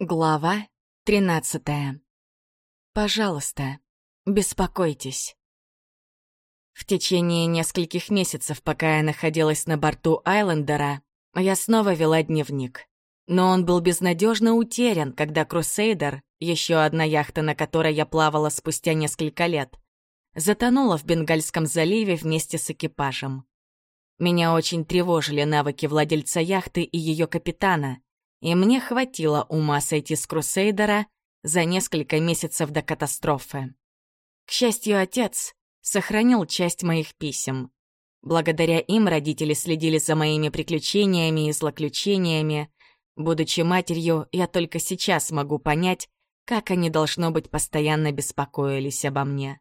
Глава 13. Пожалуйста, беспокойтесь. В течение нескольких месяцев, пока я находилась на борту Айлендера, я снова вела дневник. Но он был безнадежно утерян, когда Крусейдер, еще одна яхта, на которой я плавала спустя несколько лет, затонула в Бенгальском заливе вместе с экипажем. Меня очень тревожили навыки владельца яхты и ее капитана — и мне хватило ума сойти с Крусейдера за несколько месяцев до катастрофы. К счастью, отец сохранил часть моих писем. Благодаря им родители следили за моими приключениями и злоключениями. Будучи матерью, я только сейчас могу понять, как они, должно быть, постоянно беспокоились обо мне.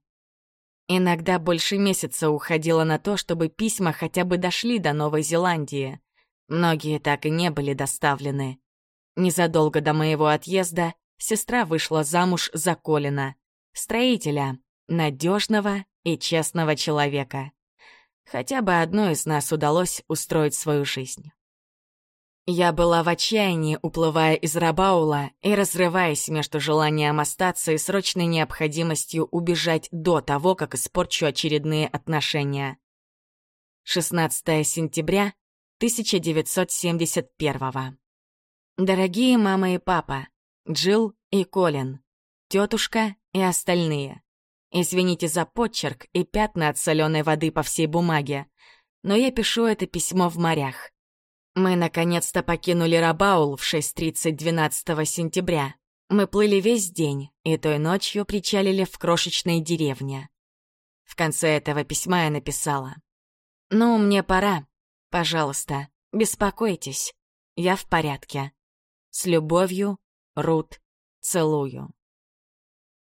Иногда больше месяца уходило на то, чтобы письма хотя бы дошли до Новой Зеландии. Многие так и не были доставлены. Незадолго до моего отъезда сестра вышла замуж за Колина, строителя, надежного и честного человека. Хотя бы одной из нас удалось устроить свою жизнь. Я была в отчаянии, уплывая из Рабаула и разрываясь между желанием остаться и срочной необходимостью убежать до того, как испорчу очередные отношения. 16 сентября 1971 Дорогие мама и папа, Джилл и Колин, тетушка и остальные. Извините за подчерк и пятна от соленой воды по всей бумаге, но я пишу это письмо в морях. Мы наконец-то покинули Рабаул в 6.30 12 сентября. Мы плыли весь день и той ночью причалили в крошечной деревне. В конце этого письма я написала. «Ну, мне пора. Пожалуйста, беспокойтесь. Я в порядке. С любовью, Рут, целую.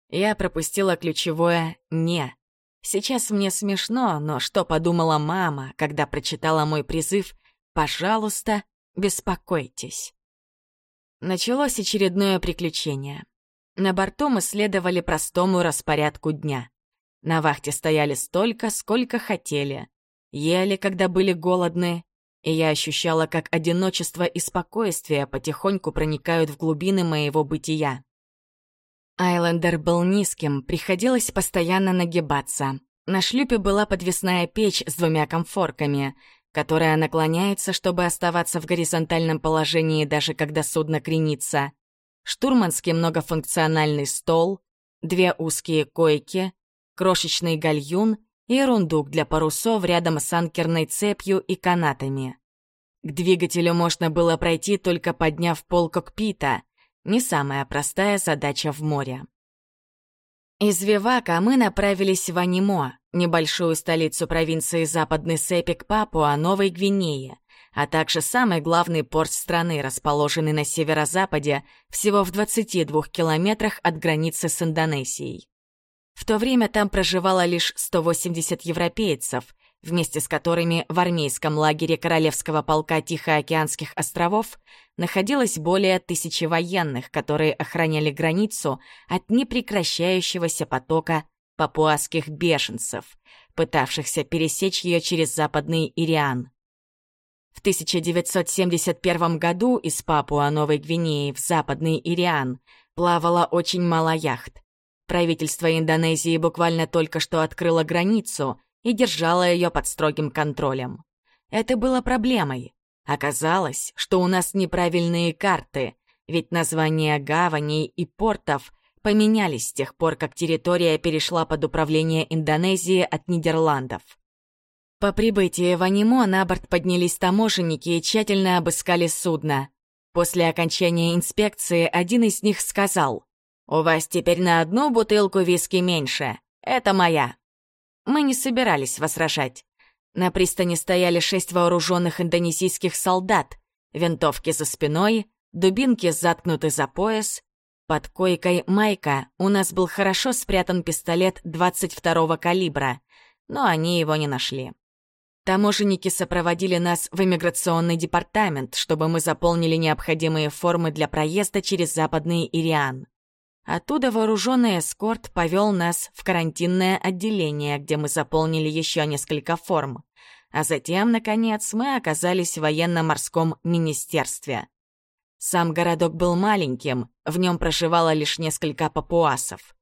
Я пропустила ключевое «не». Сейчас мне смешно, но что подумала мама, когда прочитала мой призыв «Пожалуйста, беспокойтесь». Началось очередное приключение. На борту мы следовали простому распорядку дня. На вахте стояли столько, сколько хотели. Ели, когда были голодны, и я ощущала, как одиночество и спокойствие потихоньку проникают в глубины моего бытия. Айлендер был низким, приходилось постоянно нагибаться. На шлюпе была подвесная печь с двумя комфорками, которая наклоняется, чтобы оставаться в горизонтальном положении, даже когда судно кренится. Штурманский многофункциональный стол, две узкие койки, крошечный гальюн — и рундук для парусов рядом с анкерной цепью и канатами. К двигателю можно было пройти, только подняв пол кокпита. Не самая простая задача в море. Из Вивака мы направились в Анимо, небольшую столицу провинции Западный Сепик Папуа Новой Гвинеи, а также самый главный порт страны, расположенный на северо-западе, всего в 22 километрах от границы с Индонезией. В то время там проживало лишь 180 европейцев, вместе с которыми в армейском лагере Королевского полка Тихоокеанских островов находилось более тысячи военных, которые охраняли границу от непрекращающегося потока папуасских бешенцев, пытавшихся пересечь ее через западный Ириан. В 1971 году из Папуа-Новой Гвинеи в западный Ириан плавало очень мало яхт. Правительство Индонезии буквально только что открыло границу и держало ее под строгим контролем. Это было проблемой. Оказалось, что у нас неправильные карты, ведь названия гаваней и портов поменялись с тех пор, как территория перешла под управление Индонезии от Нидерландов. По прибытии в Анимо на борт поднялись таможенники и тщательно обыскали судно. После окончания инспекции один из них сказал — «У вас теперь на одну бутылку виски меньше. Это моя». Мы не собирались возражать. На пристани стояли шесть вооруженных индонезийских солдат, винтовки за спиной, дубинки заткнуты за пояс. Под койкой Майка у нас был хорошо спрятан пистолет 22-го калибра, но они его не нашли. Таможенники сопроводили нас в иммиграционный департамент, чтобы мы заполнили необходимые формы для проезда через западный Ириан. Оттуда вооруженный эскорт повел нас в карантинное отделение, где мы заполнили еще несколько форм. А затем, наконец, мы оказались в военно-морском министерстве. Сам городок был маленьким, в нем проживало лишь несколько папуасов.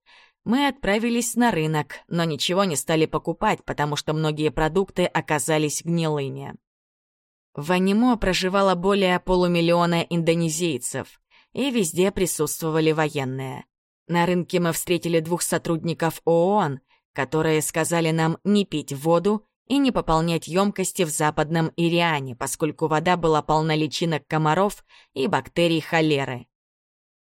Мы отправились на рынок, но ничего не стали покупать, потому что многие продукты оказались гнилыми. В Анимо проживало более полумиллиона индонезийцев, и везде присутствовали военные. На рынке мы встретили двух сотрудников ООН, которые сказали нам не пить воду и не пополнять емкости в западном Ириане, поскольку вода была полна личинок комаров и бактерий холеры.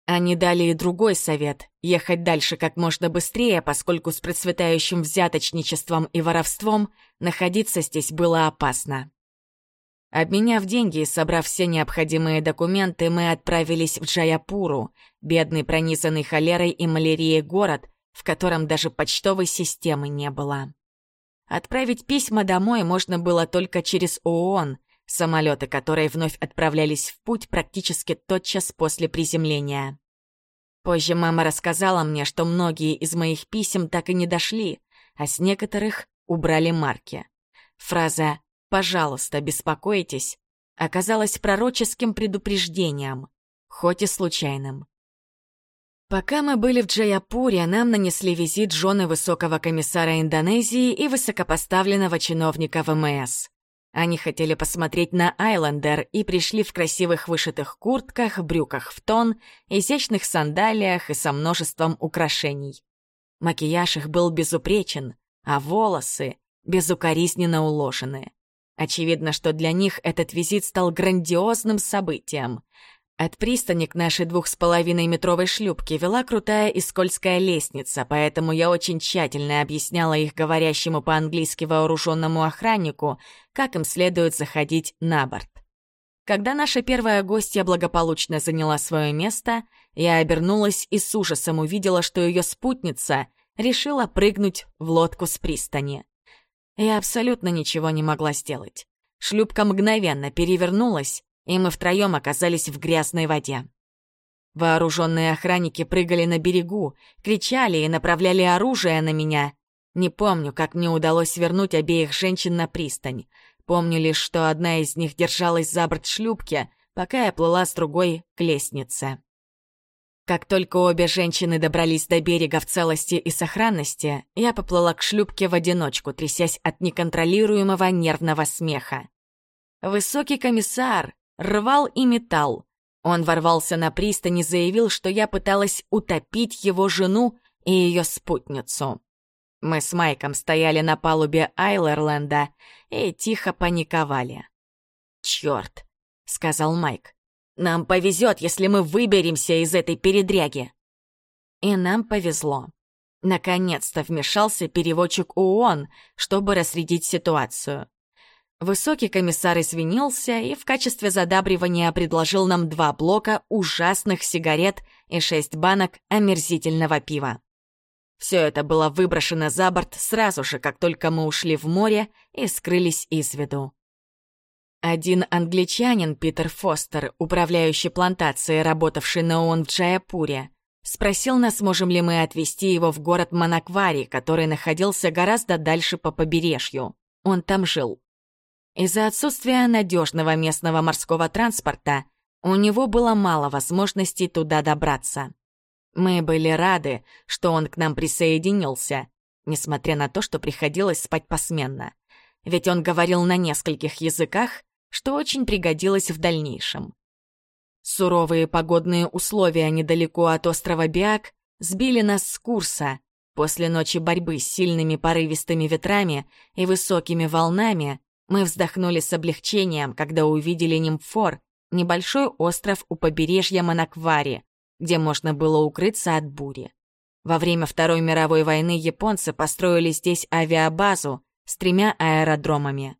Они дали и другой совет — ехать дальше как можно быстрее, поскольку с процветающим взяточничеством и воровством находиться здесь было опасно. Обменяв деньги и собрав все необходимые документы, мы отправились в Джаяпуру, бедный пронизанный холерой и малярией город, в котором даже почтовой системы не было. Отправить письма домой можно было только через ООН, самолеты, которые вновь отправлялись в путь практически тотчас после приземления. Позже мама рассказала мне, что многие из моих писем так и не дошли, а с некоторых убрали марки. Фраза «пожалуйста, беспокойтесь» оказалась пророческим предупреждением, хоть и случайным. Пока мы были в Джаяпуре, нам нанесли визит жены высокого комиссара Индонезии и высокопоставленного чиновника ВМС. Они хотели посмотреть на Айлендер и пришли в красивых вышитых куртках, брюках в тон, изящных сандалиях и со множеством украшений. Макияж их был безупречен, а волосы безукоризненно уложены. Очевидно, что для них этот визит стал грандиозным событием. От пристани к нашей двух с половиной метровой шлюпке вела крутая и скользкая лестница, поэтому я очень тщательно объясняла их говорящему по-английски вооруженному охраннику, как им следует заходить на борт. Когда наша первая гостья благополучно заняла свое место, я обернулась и с ужасом увидела, что ее спутница решила прыгнуть в лодку с пристани. Я абсолютно ничего не могла сделать. Шлюпка мгновенно перевернулась, и мы втроем оказались в грязной воде. Вооруженные охранники прыгали на берегу, кричали и направляли оружие на меня. Не помню, как мне удалось вернуть обеих женщин на пристань. Помню лишь, что одна из них держалась за борт шлюпки, пока я плыла с другой к лестнице. Как только обе женщины добрались до берега в целости и сохранности, я поплыла к шлюпке в одиночку, трясясь от неконтролируемого нервного смеха. Высокий комиссар, рвал и метал. Он ворвался на пристань и заявил, что я пыталась утопить его жену и ее спутницу. Мы с Майком стояли на палубе Айлерленда и тихо паниковали. «Черт», — сказал Майк, — «нам повезет, если мы выберемся из этой передряги». И нам повезло. Наконец-то вмешался переводчик ООН, чтобы расрядить ситуацию. Высокий комиссар извинился и в качестве задабривания предложил нам два блока ужасных сигарет и шесть банок омерзительного пива. Все это было выброшено за борт сразу же, как только мы ушли в море и скрылись из виду. Один англичанин, Питер Фостер, управляющий плантацией, работавший на ООН в Джаяпуре, спросил нас, можем ли мы отвезти его в город Манаквари, который находился гораздо дальше по побережью. Он там жил. Из-за отсутствия надежного местного морского транспорта у него было мало возможностей туда добраться. Мы были рады, что он к нам присоединился, несмотря на то, что приходилось спать посменно. Ведь он говорил на нескольких языках, что очень пригодилось в дальнейшем. Суровые погодные условия недалеко от острова Биак сбили нас с курса. После ночи борьбы с сильными порывистыми ветрами и высокими волнами мы вздохнули с облегчением, когда увидели Нимфор, небольшой остров у побережья Манаквари, где можно было укрыться от бури. Во время Второй мировой войны японцы построили здесь авиабазу с тремя аэродромами.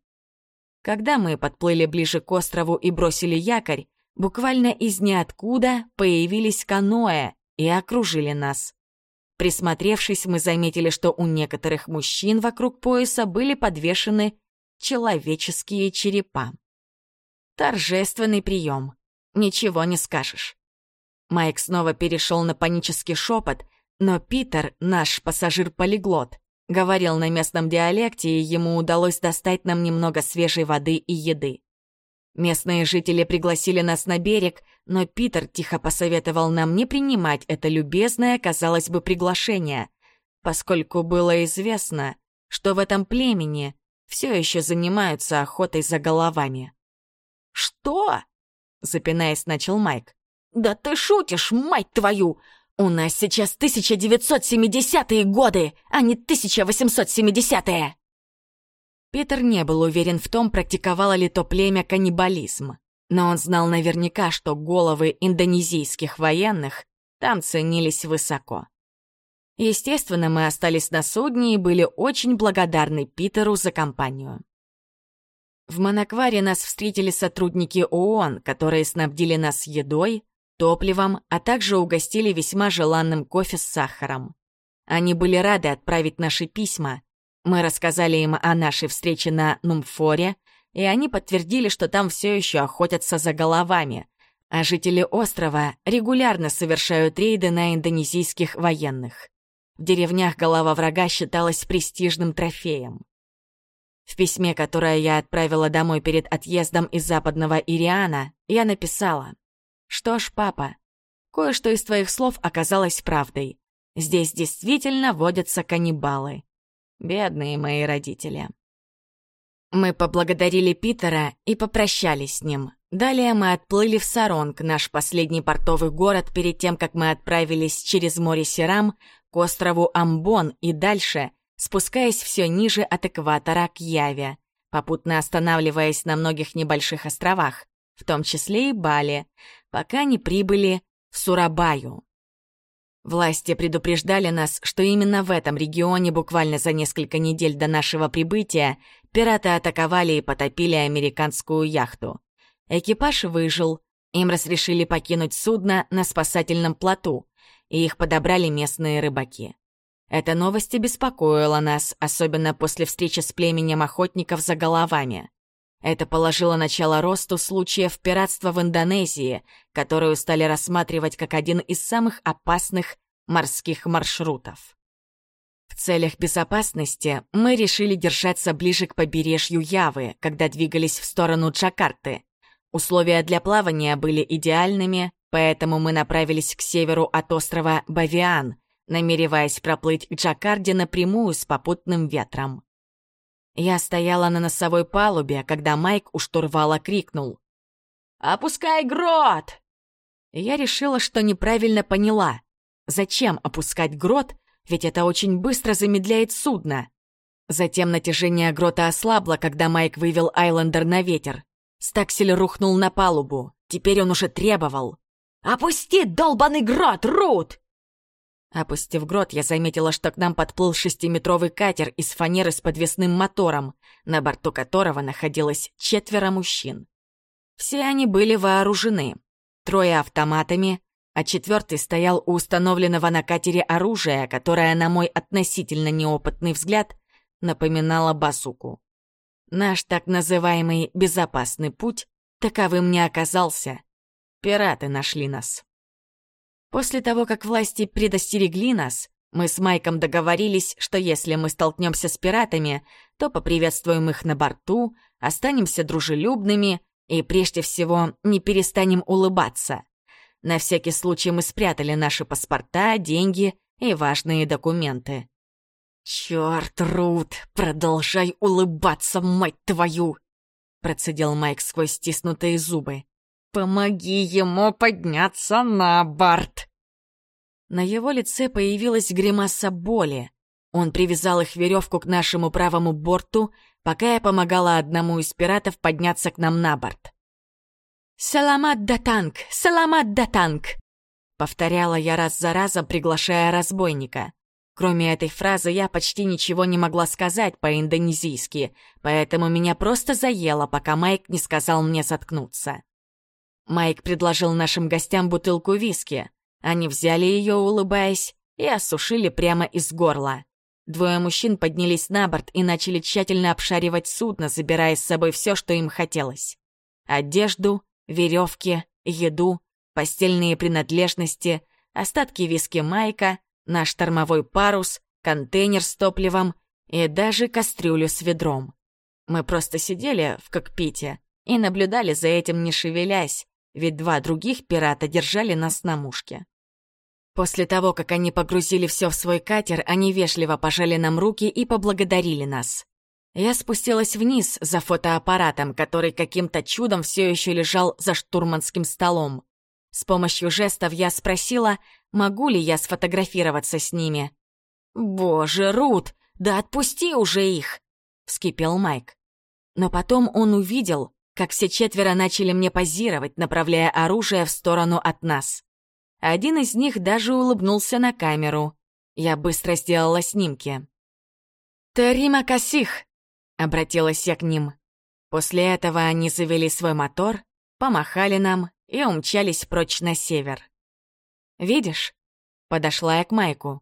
Когда мы подплыли ближе к острову и бросили якорь, буквально из ниоткуда появились каноэ и окружили нас. Присмотревшись, мы заметили, что у некоторых мужчин вокруг пояса были подвешены человеческие черепа. Торжественный прием. Ничего не скажешь. Майк снова перешел на панический шепот, но Питер, наш пассажир-полиглот, говорил на местном диалекте, и ему удалось достать нам немного свежей воды и еды. Местные жители пригласили нас на берег, но Питер тихо посоветовал нам не принимать это любезное, казалось бы, приглашение, поскольку было известно, что в этом племени все еще занимаются охотой за головами. «Что?» — запинаясь, начал Майк. «Да ты шутишь, мать твою! У нас сейчас 1970-е годы, а не 1870-е!» Питер не был уверен в том, практиковало ли то племя каннибализм. Но он знал наверняка, что головы индонезийских военных там ценились высоко. Естественно, мы остались на судне и были очень благодарны Питеру за компанию. В Монакваре нас встретили сотрудники ООН, которые снабдили нас едой, топливом, а также угостили весьма желанным кофе с сахаром. Они были рады отправить наши письма, мы рассказали им о нашей встрече на Нумфоре, и они подтвердили, что там все еще охотятся за головами, а жители острова регулярно совершают рейды на индонезийских военных. В деревнях голова врага считалась престижным трофеем. В письме, которое я отправила домой перед отъездом из западного Ириана, я написала «Что ж, папа, кое-что из твоих слов оказалось правдой. Здесь действительно водятся каннибалы. Бедные мои родители. Мы поблагодарили Питера и попрощались с ним. Далее мы отплыли в Саронг, наш последний портовый город, перед тем, как мы отправились через море Сирам к острову Амбон и дальше, спускаясь все ниже от экватора к Яве, попутно останавливаясь на многих небольших островах, в том числе и Бали, пока не прибыли в Сурабаю. Власти предупреждали нас, что именно в этом регионе буквально за несколько недель до нашего прибытия пираты атаковали и потопили американскую яхту. Экипаж выжил, им разрешили покинуть судно на спасательном плоту, и их подобрали местные рыбаки. Эта новость беспокоила нас, особенно после встречи с племенем охотников за головами. Это положило начало росту случаев пиратства в Индонезии, которую стали рассматривать как один из самых опасных морских маршрутов. В целях безопасности мы решили держаться ближе к побережью Явы, когда двигались в сторону Джакарты. Условия для плавания были идеальными, поэтому мы направились к северу от острова Бавиан, намереваясь проплыть к Джакарде напрямую с попутным ветром. Я стояла на носовой палубе, когда Майк у штурвала крикнул. «Опускай грот!» Я решила, что неправильно поняла. Зачем опускать грот, ведь это очень быстро замедляет судно. Затем натяжение грота ослабло, когда Майк вывел Айлендер на ветер. Стаксель рухнул на палубу. Теперь он уже требовал. «Опусти долбаный грот, Рут!» Опустив грот, я заметила, что к нам подплыл шестиметровый катер из фанеры с подвесным мотором, на борту которого находилось четверо мужчин. Все они были вооружены. Трое автоматами, а четвертый стоял у установленного на катере оружия, которое, на мой относительно неопытный взгляд, напоминало базуку. Наш так называемый «безопасный путь» таковым не оказался. Пираты нашли нас. После того, как власти предостерегли нас, мы с Майком договорились, что если мы столкнемся с пиратами, то поприветствуем их на борту, останемся дружелюбными и, прежде всего, не перестанем улыбаться. На всякий случай мы спрятали наши паспорта, деньги и важные документы. «Чёрт, Рут, продолжай улыбаться, мать твою!» Процедил Майк сквозь стиснутые зубы. «Помоги ему подняться на борт!» На его лице появилась гримаса боли. Он привязал их веревку к нашему правому борту, пока я помогала одному из пиратов подняться к нам на борт. «Саламат да танк! Саламат да танк!» Повторяла я раз за разом, приглашая разбойника. Кроме этой фразы я почти ничего не могла сказать по-индонезийски, поэтому меня просто заело, пока Майк не сказал мне заткнуться. Майк предложил нашим гостям бутылку виски. Они взяли ее, улыбаясь, и осушили прямо из горла. Двое мужчин поднялись на борт и начали тщательно обшаривать судно, забирая с собой все, что им хотелось. Одежду, веревки, еду, постельные принадлежности, остатки виски Майка, наш штормовой парус, контейнер с топливом и даже кастрюлю с ведром. Мы просто сидели в кокпите, и наблюдали за этим не шевелясь, ведь два других пирата держали нас на мушке. После того, как они погрузили все в свой катер, они вежливо пожали нам руки и поблагодарили нас. Я спустилась вниз за фотоаппаратом, который каким-то чудом все еще лежал за штурманским столом. С помощью жестов я спросила, могу ли я сфотографироваться с ними. «Боже, Рут, да отпусти уже их!» — вскипел Майк. Но потом он увидел, как все четверо начали мне позировать, направляя оружие в сторону от нас. Один из них даже улыбнулся на камеру. Я быстро сделала снимки. «Терима Косих!» — обратилась я к ним. После этого они завели свой мотор, помахали нам и умчались прочь на север. «Видишь?» — подошла я к Майку.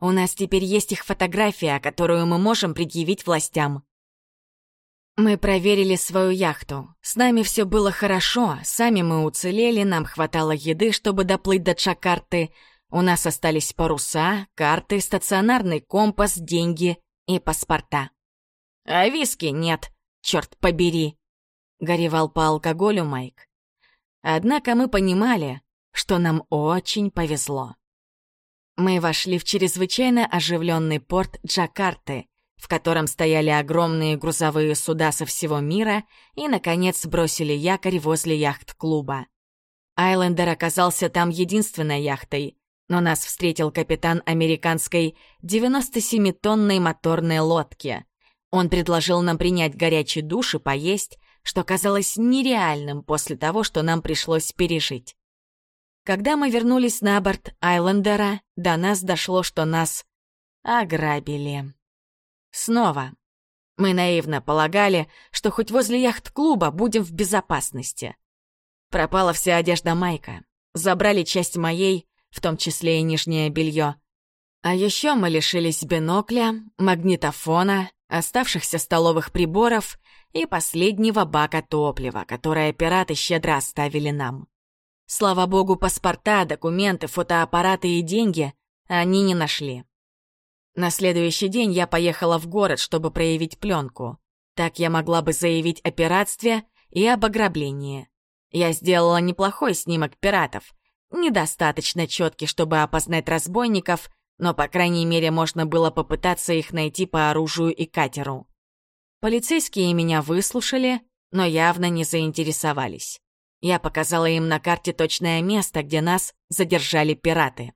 «У нас теперь есть их фотография, которую мы можем предъявить властям». Мы проверили свою яхту. С нами все было хорошо, сами мы уцелели, нам хватало еды, чтобы доплыть до Чакарты. У нас остались паруса, карты, стационарный компас, деньги и паспорта. А виски нет, черт побери!» — горевал по алкоголю Майк. Однако мы понимали, что нам очень повезло. Мы вошли в чрезвычайно оживленный порт Джакарты, в котором стояли огромные грузовые суда со всего мира и, наконец, бросили якорь возле яхт-клуба. Айлендер оказался там единственной яхтой, но нас встретил капитан американской 97-тонной моторной лодки, он предложил нам принять горячий душ и поесть, что казалось нереальным после того, что нам пришлось пережить. Когда мы вернулись на борт Айлендера, до нас дошло, что нас ограбили. Снова. Мы наивно полагали, что хоть возле яхт-клуба будем в безопасности. Пропала вся одежда Майка. Забрали часть моей, в том числе и нижнее белье. А еще мы лишились бинокля, магнитофона, оставшихся столовых приборов и последнего бака топлива, которое пираты щедро оставили нам. Слава богу, паспорта, документы, фотоаппараты и деньги они не нашли. На следующий день я поехала в город, чтобы проявить пленку. Так я могла бы заявить о пиратстве и об ограблении. Я сделала неплохой снимок пиратов, недостаточно четкий, чтобы опознать разбойников, но, по крайней мере, можно было попытаться их найти по оружию и катеру. Полицейские меня выслушали, но явно не заинтересовались. Я показала им на карте точное место, где нас задержали пираты.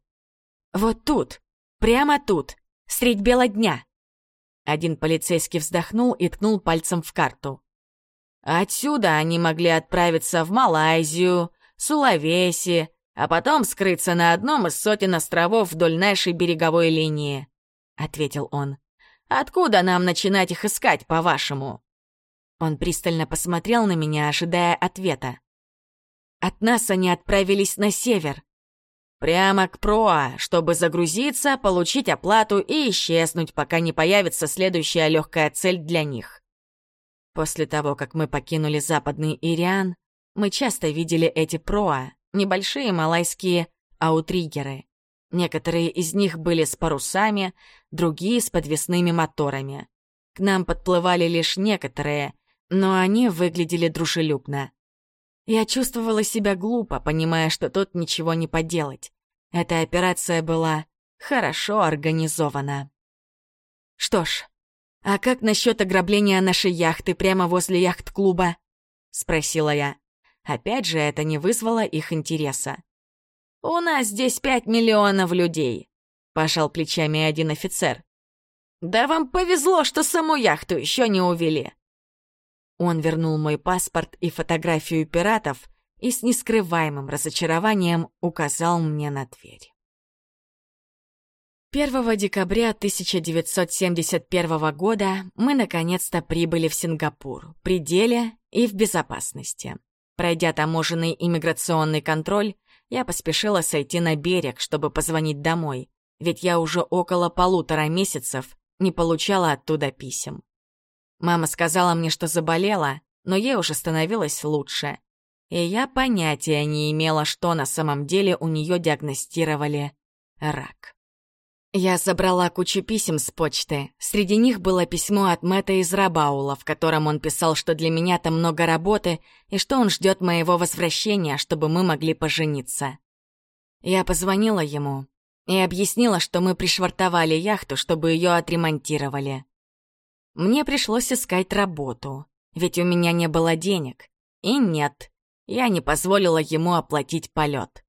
«Вот тут, прямо тут, средь бела дня!» Один полицейский вздохнул и ткнул пальцем в карту. «Отсюда они могли отправиться в Малайзию, Сулавеси, а потом скрыться на одном из сотен островов вдоль нашей береговой линии», — ответил он. «Откуда нам начинать их искать, по-вашему?» Он пристально посмотрел на меня, ожидая ответа. «От нас они отправились на север. Прямо к Проа, чтобы загрузиться, получить оплату и исчезнуть, пока не появится следующая легкая цель для них». После того, как мы покинули западный Ириан, мы часто видели эти Проа, небольшие малайские аутриггеры. Некоторые из них были с парусами, другие — с подвесными моторами. К нам подплывали лишь некоторые, но они выглядели дружелюбно. Я чувствовала себя глупо, понимая, что тут ничего не поделать. Эта операция была хорошо организована. «Что ж, а как насчет ограбления нашей яхты прямо возле яхт-клуба?» — спросила я. Опять же, это не вызвало их интереса. «У нас здесь пять миллионов людей», — пожал плечами один офицер. «Да вам повезло, что саму яхту еще не увели». Он вернул мой паспорт и фотографию пиратов и с нескрываемым разочарованием указал мне на дверь. 1 декабря 1971 года мы наконец-то прибыли в Сингапур, при деле и в безопасности. Пройдя таможенный иммиграционный контроль, я поспешила сойти на берег, чтобы позвонить домой, ведь я уже около полутора месяцев не получала оттуда писем. Мама сказала мне, что заболела, но ей уже становилось лучше. И я понятия не имела, что на самом деле у нее диагностировали рак. Я забрала кучу писем с почты. Среди них было письмо от Мэтта из Рабаула, в котором он писал, что для меня там много работы и что он ждет моего возвращения, чтобы мы могли пожениться. Я позвонила ему и объяснила, что мы пришвартовали яхту, чтобы ее отремонтировали. Мне пришлось искать работу, ведь у меня не было денег. И нет, я не позволила ему оплатить полет.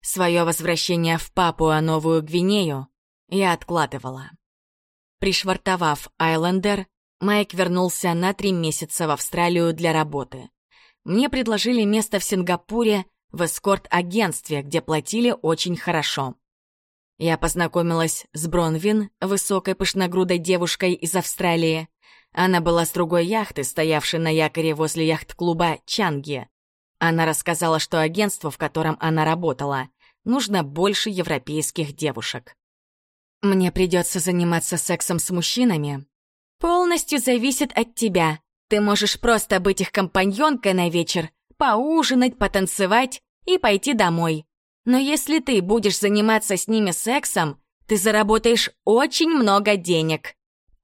Свое возвращение в Папуа-Новую Гвинею я откладывала. Пришвартовав Айлендер, Майк вернулся на три месяца в Австралию для работы. Мне предложили место в Сингапуре в эскорт-агентстве, где платили очень хорошо. Я познакомилась с Бронвин, высокой пышногрудой девушкой из Австралии. Она была с другой яхты, стоявшей на якоре возле яхт-клуба Чанги. Она рассказала, что агентство, в котором она работала, нужно больше европейских девушек. Мне придется заниматься сексом с мужчинами. Полностью зависит от тебя. Ты можешь просто быть их компаньонкой на вечер, поужинать, потанцевать и пойти домой. Но если ты будешь заниматься с ними сексом, ты заработаешь очень много денег.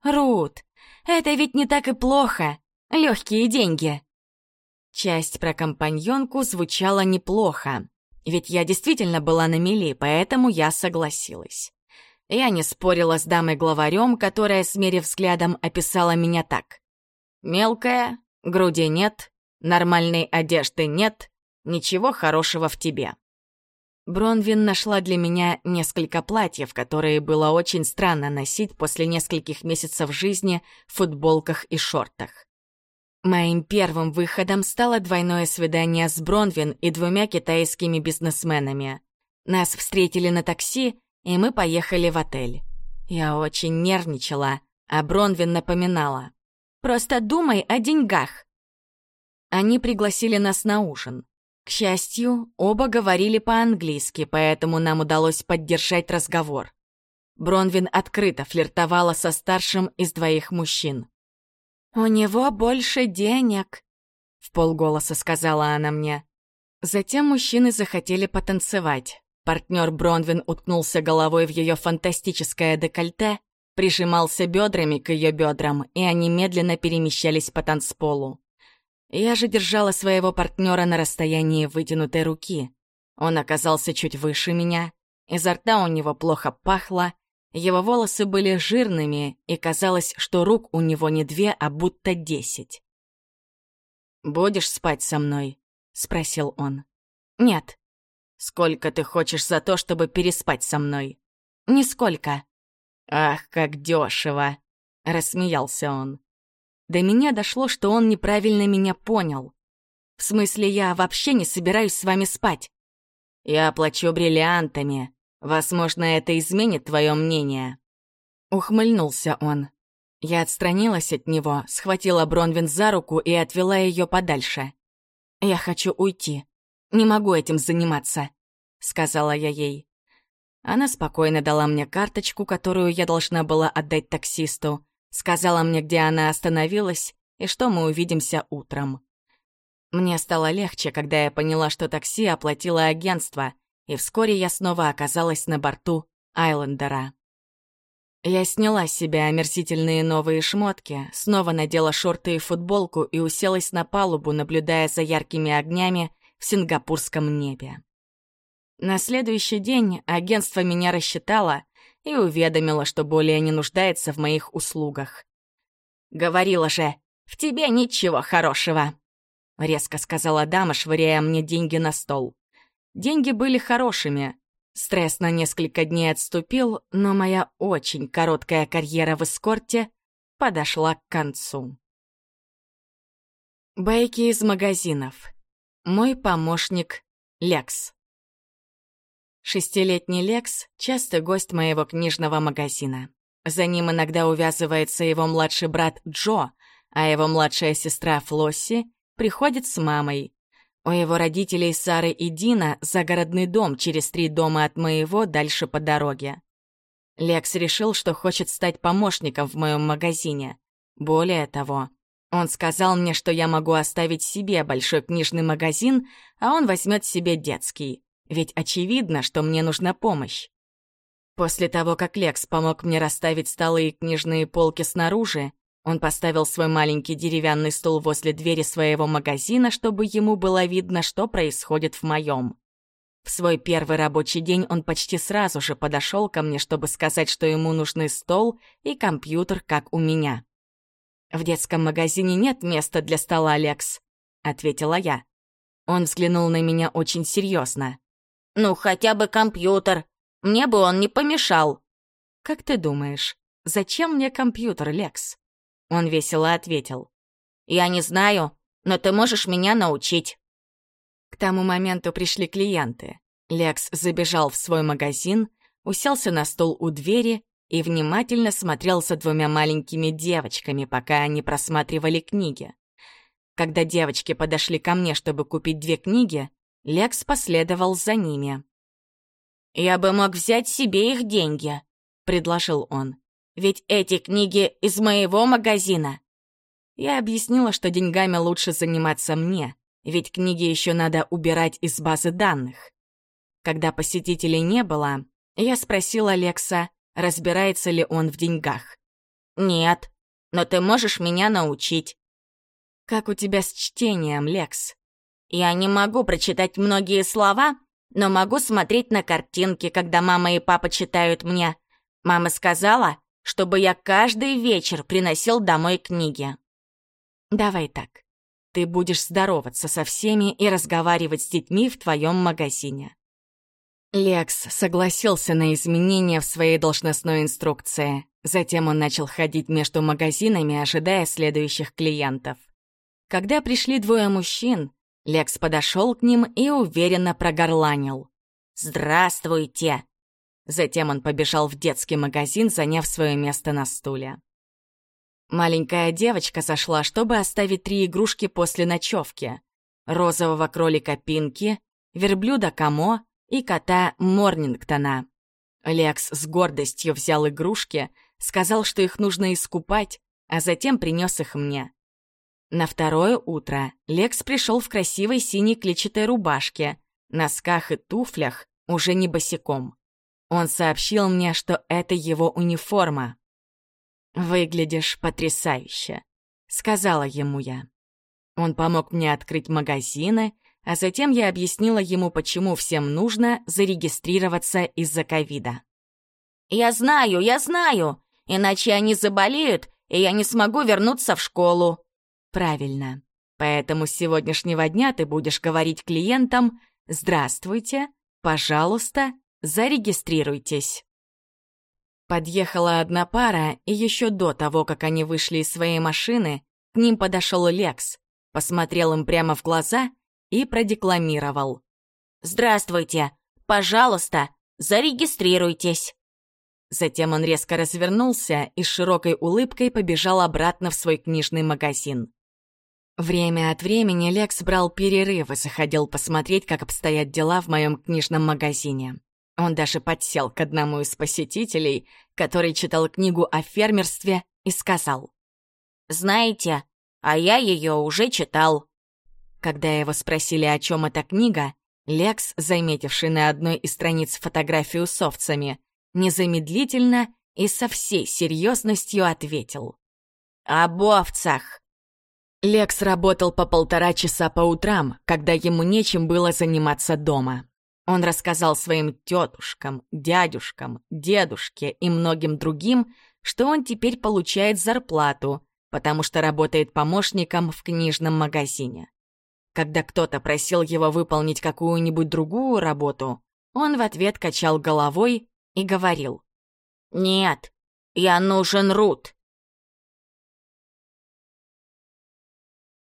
Рут, это ведь не так и плохо. Легкие деньги. Часть про компаньонку звучала неплохо, ведь я действительно была на мели, поэтому я согласилась. Я не спорила с дамой-главарем, которая, смерив взглядом, описала меня так. «Мелкая, груди нет, нормальной одежды нет, ничего хорошего в тебе». Бронвин нашла для меня несколько платьев, которые было очень странно носить после нескольких месяцев жизни в футболках и шортах. Моим первым выходом стало двойное свидание с Бронвин и двумя китайскими бизнесменами. Нас встретили на такси, и мы поехали в отель. Я очень нервничала, а Бронвин напоминала. «Просто думай о деньгах». Они пригласили нас на ужин. К счастью, оба говорили по-английски, поэтому нам удалось поддержать разговор. Бронвин открыто флиртовала со старшим из двоих мужчин. «У него больше денег», — в полголоса сказала она мне. Затем мужчины захотели потанцевать. Партнер Бронвин уткнулся головой в ее фантастическое декольте, прижимался бедрами к ее бедрам, и они медленно перемещались по танцполу. Я же держала своего партнера на расстоянии вытянутой руки. Он оказался чуть выше меня, изо рта у него плохо пахло, его волосы были жирными, и казалось, что рук у него не две, а будто десять. «Будешь спать со мной?» — спросил он. «Нет», Сколько ты хочешь за то, чтобы переспать со мной? Нисколько. Ах, как дешево! Рассмеялся он. До меня дошло, что он неправильно меня понял. В смысле, я вообще не собираюсь с вами спать. Я оплачу бриллиантами. Возможно, это изменит твое мнение. Ухмыльнулся он. Я отстранилась от него, схватила Бронвин за руку и отвела ее подальше. Я хочу уйти. Не могу этим заниматься», — сказала я ей. Она спокойно дала мне карточку, которую я должна была отдать таксисту, сказала мне, где она остановилась и что мы увидимся утром. Мне стало легче, когда я поняла, что такси оплатило агентство, и вскоре я снова оказалась на борту Айлендера. Я сняла с себя омерзительные новые шмотки, снова надела шорты и футболку и уселась на палубу, наблюдая за яркими огнями в сингапурском небе. На следующий день агентство меня рассчитало и уведомило, что более не нуждается в моих услугах. «Говорила же, в тебе ничего хорошего», — резко сказала дама, швыряя мне деньги на стол. Деньги были хорошими. Стресс на несколько дней отступил, но моя очень короткая карьера в эскорте подошла к концу. Бейки из магазинов. Мой помощник Лекс. Шестилетний Лекс — часто гость моего книжного магазина. За ним иногда увязывается его младший брат Джо, а его младшая сестра Флосси приходит с мамой. У его родителей Сары и Дина загородный дом через три дома от моего дальше по дороге. Лекс решил, что хочет стать помощником в моем магазине. Более того, он сказал мне, что я могу оставить себе большой книжный магазин, а он возьмет себе детский. Ведь очевидно, что мне нужна помощь. После того, как Лекс помог мне расставить столы и книжные полки снаружи, он поставил свой маленький деревянный стул возле двери своего магазина, чтобы ему было видно, что происходит в моем. В свой первый рабочий день он почти сразу же подошел ко мне, чтобы сказать, что ему нужны стол и компьютер, как у меня. «В детском магазине нет места для стола, Лекс», — ответила я. Он взглянул на меня очень серьезно. «Ну, хотя бы компьютер. Мне бы он не помешал». «Как ты думаешь, зачем мне компьютер, Лекс?» Он весело ответил. «Я не знаю, но ты можешь меня научить». К тому моменту пришли клиенты. Лекс забежал в свой магазин, уселся на стол у двери и внимательно смотрел за двумя маленькими девочками, пока они просматривали книги. Когда девочки подошли ко мне, чтобы купить две книги, Лекс последовал за ними. «Я бы мог взять себе их деньги», — предложил он. Ведь эти книги из моего магазина. Я объяснила, что деньгами лучше заниматься мне, ведь книги еще надо убирать из базы данных. Когда посетителей не было, я спросила Лекса, разбирается ли он в деньгах. «Нет, но ты можешь меня научить». «Как у тебя с чтением, Лекс?» «Я не могу прочитать многие слова, но могу смотреть на картинки, когда мама и папа читают мне. Мама сказала, чтобы я каждый вечер приносил домой книги. Давай так. Ты будешь здороваться со всеми и разговаривать с детьми в твоем магазине. Лекс согласился на изменения в своей должностной инструкции. Затем он начал ходить между магазинами, ожидая следующих клиентов. Когда пришли двое мужчин, Лекс подошел к ним и уверенно прогорланил. «Здравствуйте! Затем он побежал в детский магазин, заняв свое место на стуле. Маленькая девочка сошла, чтобы оставить три игрушки после ночевки. Розового кролика Пинки, верблюда Камо и кота Морнингтона. Лекс с гордостью взял игрушки, сказал, что их нужно искупать, а затем принес их мне. На второе утро Лекс пришел в красивой синей клетчатой рубашке, носках и туфлях, уже не босиком. Он сообщил мне, что это его униформа. «Выглядишь потрясающе», — сказала ему я. Он помог мне открыть магазины, а затем я объяснила ему, почему всем нужно зарегистрироваться из-за ковида. «Я знаю, я знаю, иначе они заболеют, и я не смогу вернуться в школу». «Правильно. Поэтому с сегодняшнего дня ты будешь говорить клиентам «Здравствуйте, пожалуйста, Зарегистрируйтесь. Подъехала одна пара, и еще до того, как они вышли из своей машины, к ним подошел Лекс, посмотрел им прямо в глаза и продекламировал. «Здравствуйте! Пожалуйста, зарегистрируйтесь!» Затем он резко развернулся и с широкой улыбкой побежал обратно в свой книжный магазин. Время от времени Лекс брал перерыв и заходил посмотреть, как обстоят дела в моем книжном магазине. Он даже подсел к одному из посетителей, который читал книгу о фермерстве, и сказал. «Знаете, а я ее уже читал». Когда его спросили, о чем эта книга, Лекс, заметивший на одной из страниц фотографию с овцами, незамедлительно и со всей серьезностью ответил. «Об овцах!» Лекс работал по полтора часа по утрам, когда ему нечем было заниматься дома. Он рассказал своим тетушкам, дядюшкам, дедушке и многим другим, что он теперь получает зарплату, потому что работает помощником в книжном магазине. Когда кто-то просил его выполнить какую-нибудь другую работу, он в ответ качал головой и говорил. «Нет, я нужен Рут.